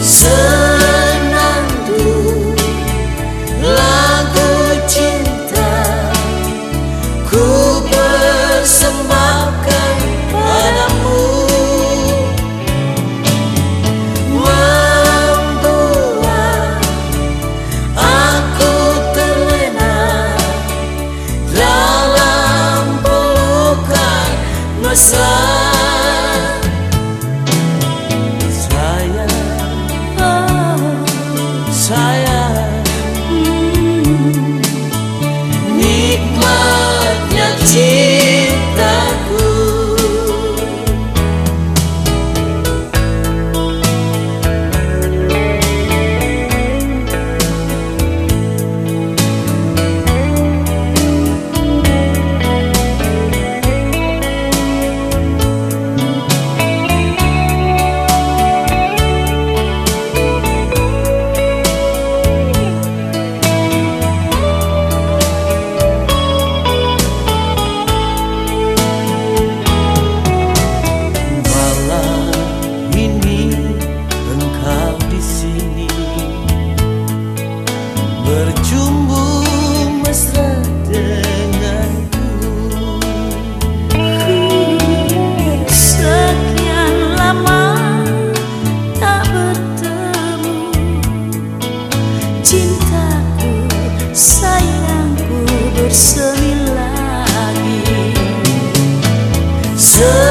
سند لا دو چوب سماک آکوتنا لال مس sayangku